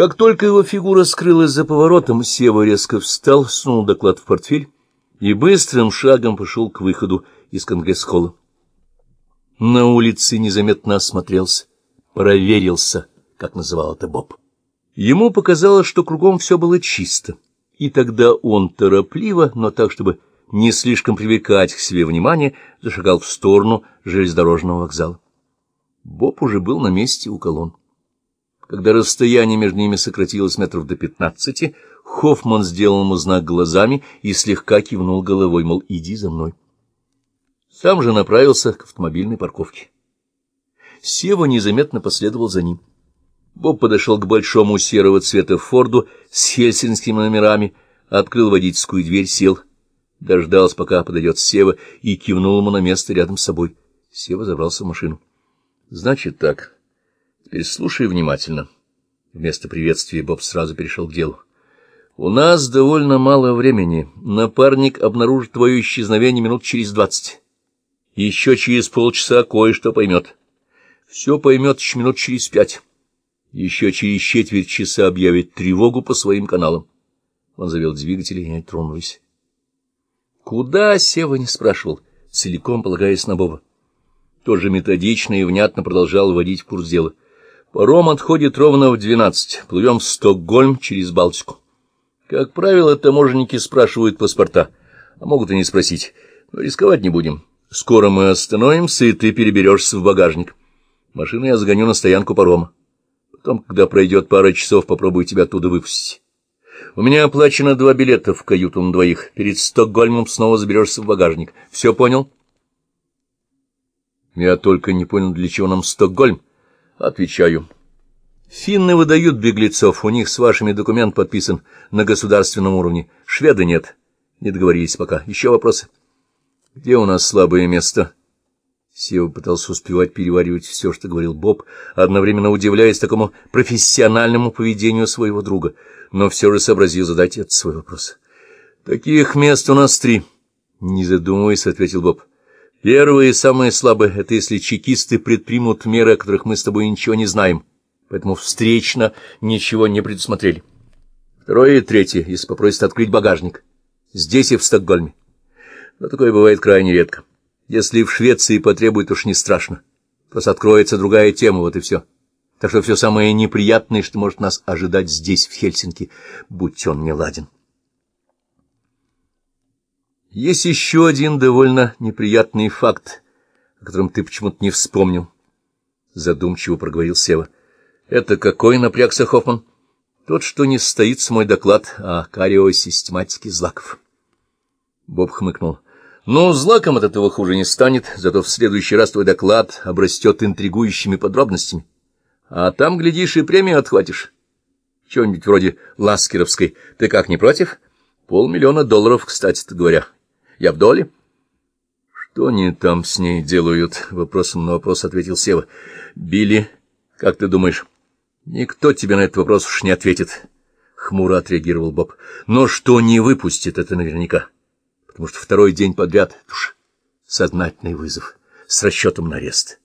Как только его фигура скрылась за поворотом, Сева резко встал, сунул доклад в портфель и быстрым шагом пошел к выходу из конгресс-холла. На улице незаметно осмотрелся, проверился, как называл это Боб. Ему показалось, что кругом все было чисто, и тогда он торопливо, но так, чтобы не слишком привлекать к себе внимание, зашагал в сторону железнодорожного вокзала. Боб уже был на месте у колонн. Когда расстояние между ними сократилось метров до пятнадцати, Хоффман сделал ему знак глазами и слегка кивнул головой, мол, иди за мной. Сам же направился к автомобильной парковке. Сева незаметно последовал за ним. Боб подошел к большому серого цвета Форду с хельсинскими номерами, открыл водительскую дверь, сел, дождался, пока подойдет Сева, и кивнул ему на место рядом с собой. Сева забрался в машину. — Значит так... Теперь слушай внимательно. Вместо приветствия Боб сразу перешел к делу. У нас довольно мало времени. Напарник обнаружит твое исчезновение минут через двадцать. Еще через полчаса кое-что поймет. Все поймет еще минут через пять. Еще через четверть часа объявит тревогу по своим каналам. Он завел двигатель, и они тронулись. Куда Сева не спрашивал, целиком полагаясь на Боба. Тоже методично и внятно продолжал вводить в курс дела. Паром отходит ровно в двенадцать. Плывем в Стокгольм через Балтику. Как правило, таможенники спрашивают паспорта, а могут и не спросить. Но рисковать не будем. Скоро мы остановимся, и ты переберешься в багажник. Машину я загоню на стоянку парома. Потом, когда пройдет пара часов, попробую тебя оттуда выпустить. У меня оплачено два билета в каюту на двоих. Перед Стокгольмом снова заберешься в багажник. Все понял? Я только не понял, для чего нам Стокгольм. Отвечаю. Финны выдают беглецов, у них с вашими документ подписан на государственном уровне. Шведы нет. Не договорились пока. Еще вопросы? Где у нас слабое место? Сева пытался успевать переваривать все, что говорил Боб, одновременно удивляясь такому профессиональному поведению своего друга, но все же сообразил задать этот свой вопрос. «Таких мест у нас три», — не задумываясь, ответил Боб. Первое и самое слабое — это если чекисты предпримут меры, о которых мы с тобой ничего не знаем, поэтому встречно ничего не предусмотрели. Второе и третье, если попросят открыть багажник. Здесь и в Стокгольме. Но такое бывает крайне редко. Если в Швеции потребуют, уж не страшно. Просто откроется другая тема, вот и все. Так что все самое неприятное, что может нас ожидать здесь, в Хельсинки, будь он не ладен. Есть еще один довольно неприятный факт, о котором ты почему-то не вспомнил. Задумчиво проговорил Сева. Это какой напрягся Хоффман? Тот, что не стоит мой доклад о кариосистематике злаков. Боб хмыкнул. Ну, злаком от этого хуже не станет, зато в следующий раз твой доклад обрастет интригующими подробностями. А там, глядишь, и премию отхватишь. Чего-нибудь вроде Ласкеровской. Ты как, не против? Полмиллиона долларов, кстати-то говоря. Я в доле? — Что они там с ней делают? — вопросом на вопрос ответил Сева. — Билли, как ты думаешь? — Никто тебе на этот вопрос уж не ответит. Хмуро отреагировал Боб. — Но что не выпустит, это наверняка. Потому что второй день подряд — уж сознательный вызов с расчетом на арест.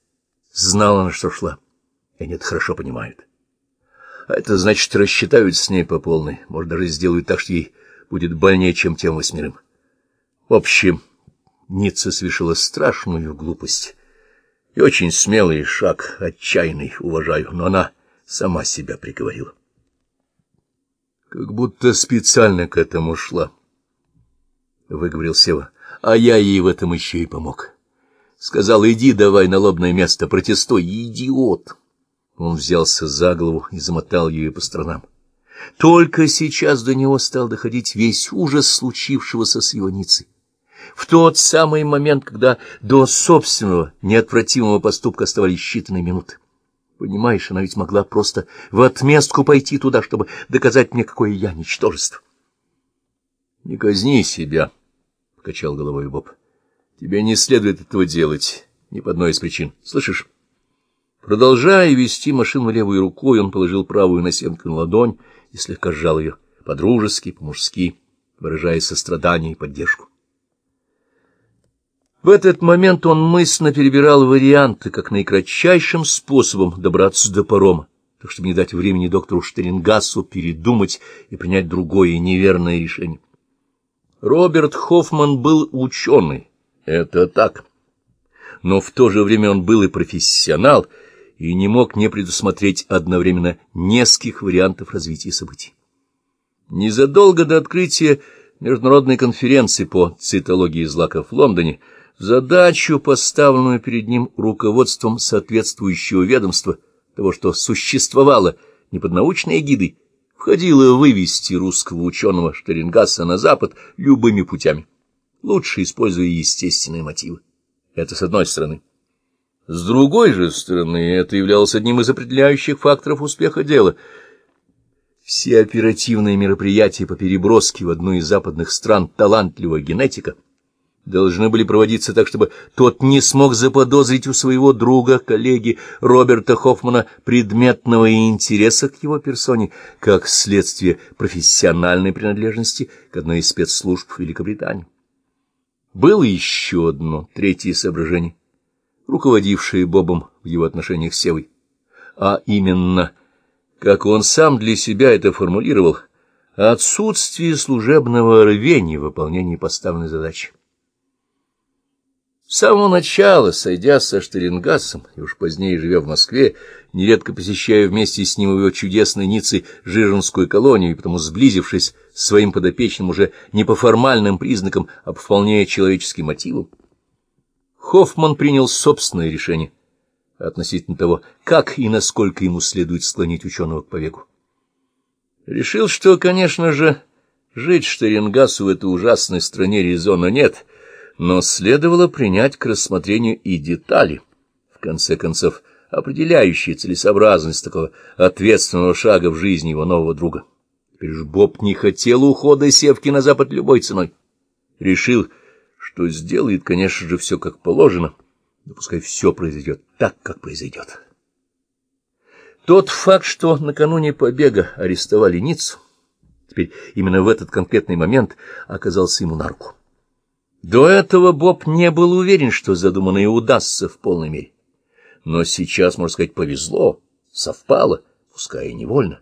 Знала, на что шла. И они это хорошо понимают. А это значит, рассчитают с ней по полной. Может, даже сделают так, что ей будет больнее, чем тем восьмерым. В общем, Ницца совершила страшную глупость. И очень смелый шаг, отчаянный, уважаю, но она сама себя приговорила. Как будто специально к этому шла, — выговорил Сева. А я ей в этом еще и помог. Сказал, иди давай на лобное место, протестуй, идиот. Он взялся за голову и замотал ее по сторонам. Только сейчас до него стал доходить весь ужас случившегося с его Ницей в тот самый момент, когда до собственного неотвратимого поступка оставались считанные минуты. Понимаешь, она ведь могла просто в отместку пойти туда, чтобы доказать мне, какое я ничтожество. — Не казни себя, — покачал головой Боб. — Тебе не следует этого делать, ни по одной из причин. Слышишь? Продолжая вести машину левой рукой, он положил правую на семку на ладонь и слегка сжал ее, по-дружески, по-мужски, выражая сострадание и поддержку. В этот момент он мысленно перебирал варианты, как наикратчайшим способом добраться до парома, так чтобы не дать времени доктору Штерингассу передумать и принять другое неверное решение. Роберт Хоффман был ученый, это так. Но в то же время он был и профессионал, и не мог не предусмотреть одновременно нескольких вариантов развития событий. Незадолго до открытия международной конференции по цитологии злаков в Лондоне задачу, поставленную перед ним руководством соответствующего ведомства, того, что существовало не под научной эгидой, входило вывести русского ученого Штерингаса на Запад любыми путями, лучше используя естественные мотивы. Это с одной стороны. С другой же стороны, это являлось одним из определяющих факторов успеха дела. Все оперативные мероприятия по переброске в одну из западных стран талантливого генетика должны были проводиться так, чтобы тот не смог заподозрить у своего друга, коллеги Роберта Хоффмана предметного интереса к его персоне, как следствие профессиональной принадлежности к одной из спецслужб Великобритании. Было еще одно, третье соображение, руководившее Бобом в его отношениях с Севой, а именно, как он сам для себя это формулировал, отсутствие служебного рвения в выполнении поставленной задачи. С самого начала, сойдя со Штерингасом, и уж позднее живя в Москве, нередко посещая вместе с ним его чудесной Ниццы Жиженскую колонию, и потому сблизившись с своим подопечным уже не по формальным признакам, а по вполне человеческим мотивам, Хоффман принял собственное решение относительно того, как и насколько ему следует склонить ученого к повеку. Решил, что, конечно же, жить Штерингасу в этой ужасной стране резона нет — но следовало принять к рассмотрению и детали, в конце концов, определяющие целесообразность такого ответственного шага в жизни его нового друга. Теперь Боб не хотел ухода Севки на запад любой ценой. Решил, что сделает, конечно же, все как положено, но пускай все произойдет так, как произойдет. Тот факт, что накануне побега арестовали Ниццу, теперь именно в этот конкретный момент оказался ему на руку. До этого Боб не был уверен, что задуманное удастся в полной мере. Но сейчас, можно сказать, повезло, совпало, пускай и невольно.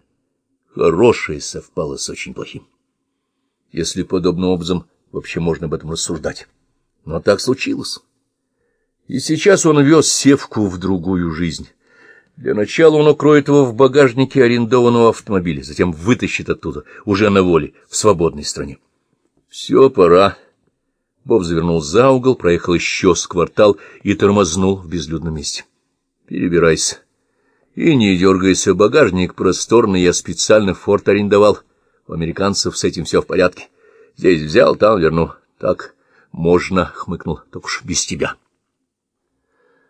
Хорошее совпало с очень плохим. Если подобным образом вообще можно об этом рассуждать. Но так случилось. И сейчас он вез Севку в другую жизнь. Для начала он укроет его в багажнике арендованного автомобиля, затем вытащит оттуда, уже на воле, в свободной стране. Все, пора. Боб завернул за угол, проехал еще с квартал и тормознул в безлюдном месте. Перебирайся. И не дергайся, багажник просторный, я специально форт арендовал. У американцев с этим все в порядке. Здесь взял, там верну. Так можно, — хмыкнул, — только уж без тебя.